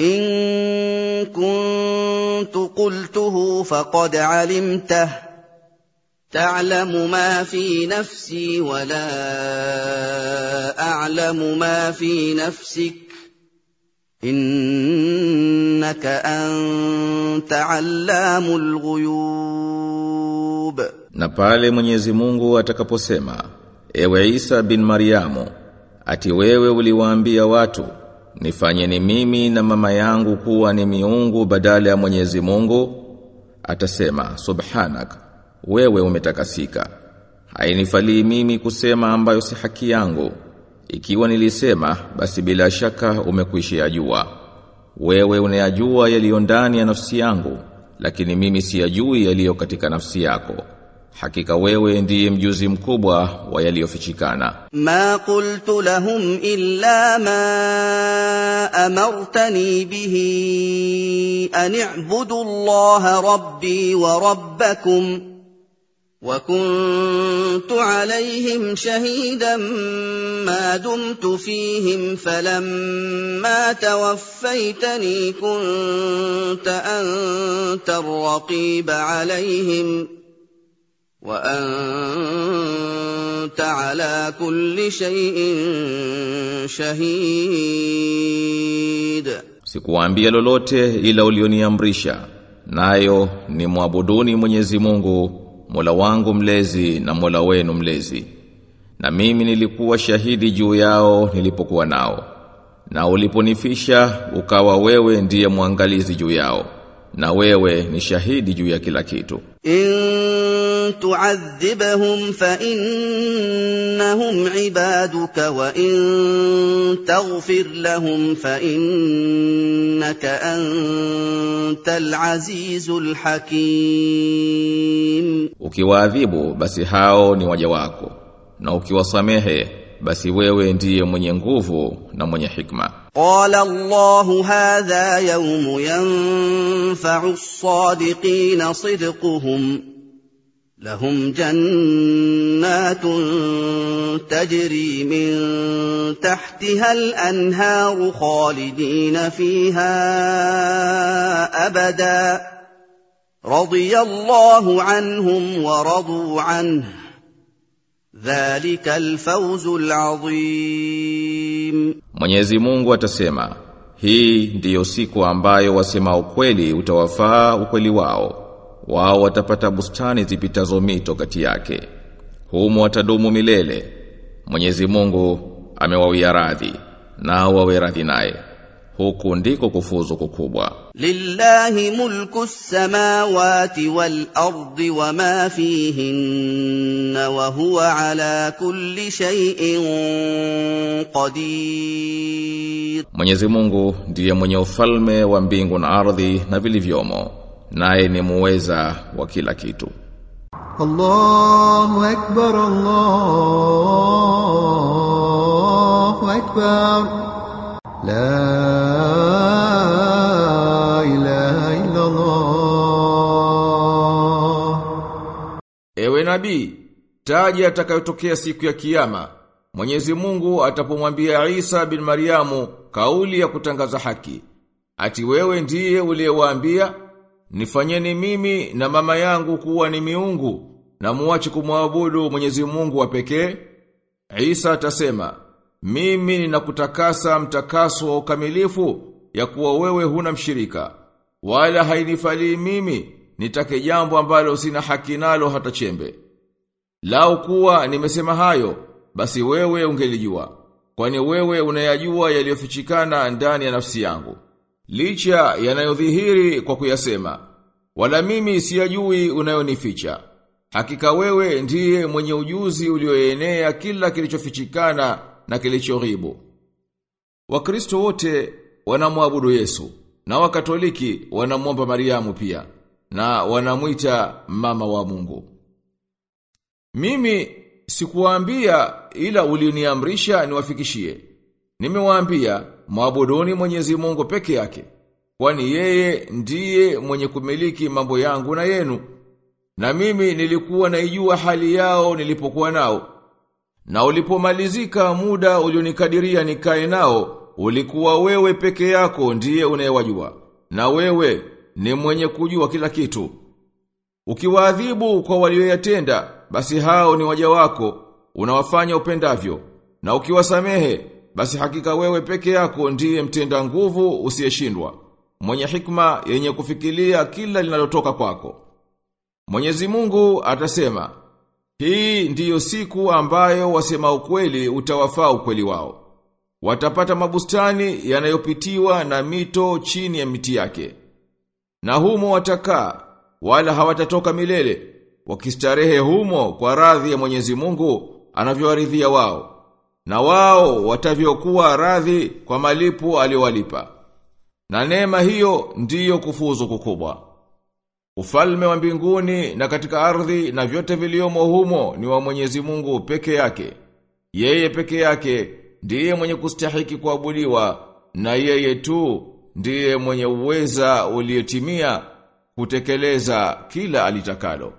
ان كنت قلته فقد علمته تعلم ما في نفسي ولا اعلم ما في نفسك انك انت علام الغيوب Na pale Mwenyezi Mungu atakaposema, ewe Isa bin Mariamu, ati wewe uliwaambia watu, nifanyeni mimi na mama yangu kuwa ni miungu badala ya Mwenyezi Mungu, atasema, subhanak, wewe umetakasika. Hainifalii mimi kusema ambayo si haki yangu. Ikiwa nilisema, basi bila shaka umekwisha jua. Wewe unayajua yaliyo ndani ya nafsi yangu, lakini mimi siyajui yaliyo katika nafsi yako. Hakika wewe ndiye mjuzi mkubwa wa yaliyofichikana. ما قلت لهم الا ما امرتني به ان اعبدوا الله ربي وربكم وكنت عليهم شهيدا ما دمت فيهم فلما توفيتني كنت انت الرقيب عليهم وانت على كل شيء شهيد Sikuwaambia lolote ila ulioniamrisha. Nayo ni muabuduni Mwenyezi Mungu, Mola wangu mlezi na Mola wenu mlezi. Na mimi nilikuwa shahidi juu yao nilipokuwa nao. Na uliponifisha ukawa wewe ndiye mwangalizi juu yao. na wewe ni shahidi juu ya kila kitu. In tu'adhibhum fa innahum ibaduka wa in taghfir lahum fa innaka antal azizul hakim, ukiwaadhibu basi hao ni waja wako na ukiwasamehe basi wewe ndiye mwenye nguvu na mwenye hikma. قال الله هذا يوم ينفع الصادقين صدقهم لهم جنات تجري من تحتها الانهار خالدين فيها ابدا رضي الله عنهم ورضوا عنه Dhalika alfawzu alazim. Mwenyezi Mungu atasema, hii ndiyo siku ambayo wasema ukweli utawafaa ukweli wao. Wao watapata bustani zipitazo mito kati yake. Humo watadumu milele. Mwenyezi Mungu amewawia radhi nao wawe radhi naye huku ndiko kufuzu kukubwa. Lillahi mulku samawati wal ardi wama fihinna wa huwa ala kulli shay'in qadir. Mwenyezi Mungu ndiye mwenye ufalme wa mbingu na ardhi na vilivyomo naye ni muweza wa kila kitu. Allahu akbar Allahu akbar. Ewe nabii, taji atakayotokea siku ya kiyama. Mwenyezi Mungu atapomwambia Isa bin Mariamu kauli ya kutangaza haki. Ati wewe ndiye uliyewaambia nifanyeni mimi na mama yangu kuwa ni miungu na muache kumwabudu Mwenyezi Mungu wa pekee. Isa atasema, mimi ninakutakasa mtakaso wa ukamilifu ya kuwa wewe huna mshirika. Wala hainifalii mimi nitake jambo ambalo sina haki nalo hata chembe. Lau kuwa nimesema hayo, basi wewe ungelijua. Kwani wewe unayajua yaliyofichikana ndani ya nafsi yangu. Licha yanayodhihiri kwa kuyasema. Wala mimi siyajui unayonificha. Hakika wewe ndiye mwenye ujuzi ulioenea kila kilichofichikana na kilichoghibu. Wakristo wote wanamwabudu Yesu na wakatoliki wanamwomba Mariamu pia. na wanamwita mama wa Mungu. Mimi sikuwaambia ila uliniamrisha niwafikishie. Nimewaambia mwabuduni Mwenyezi Mungu peke yake, kwani yeye ndiye mwenye kumiliki mambo yangu na yenu. Na mimi nilikuwa naijua hali yao nilipokuwa nao. Na ulipomalizika muda ulionikadiria nikae nao, ulikuwa wewe peke yako ndiye unayewajua. Na wewe ni mwenye kujua kila kitu. Ukiwaadhibu kwa walioyatenda, basi hao ni waja wako, unawafanya upendavyo. Na ukiwasamehe, basi hakika wewe peke yako ndiye mtenda nguvu usiyeshindwa, mwenye hikma yenye kufikilia kila linalotoka kwako. Mwenyezi Mungu atasema, hii ndiyo siku ambayo wasema ukweli utawafaa ukweli wao. Watapata mabustani yanayopitiwa na mito chini ya miti yake. Na humo watakaa, wala hawatatoka milele, wakistarehe humo kwa radhi ya Mwenyezi Mungu anavyowaridhia wao. Na wao watavyokuwa radhi kwa malipo aliyowalipa. Na neema hiyo ndiyo kufuzu kukubwa. Ufalme wa mbinguni na katika ardhi na vyote viliomo humo ni wa Mwenyezi Mungu peke yake. Yeye peke yake ndiye mwenye kustahiki kuabudiwa na yeye tu ndiye mwenye uweza uliotimia kutekeleza kila alitakalo.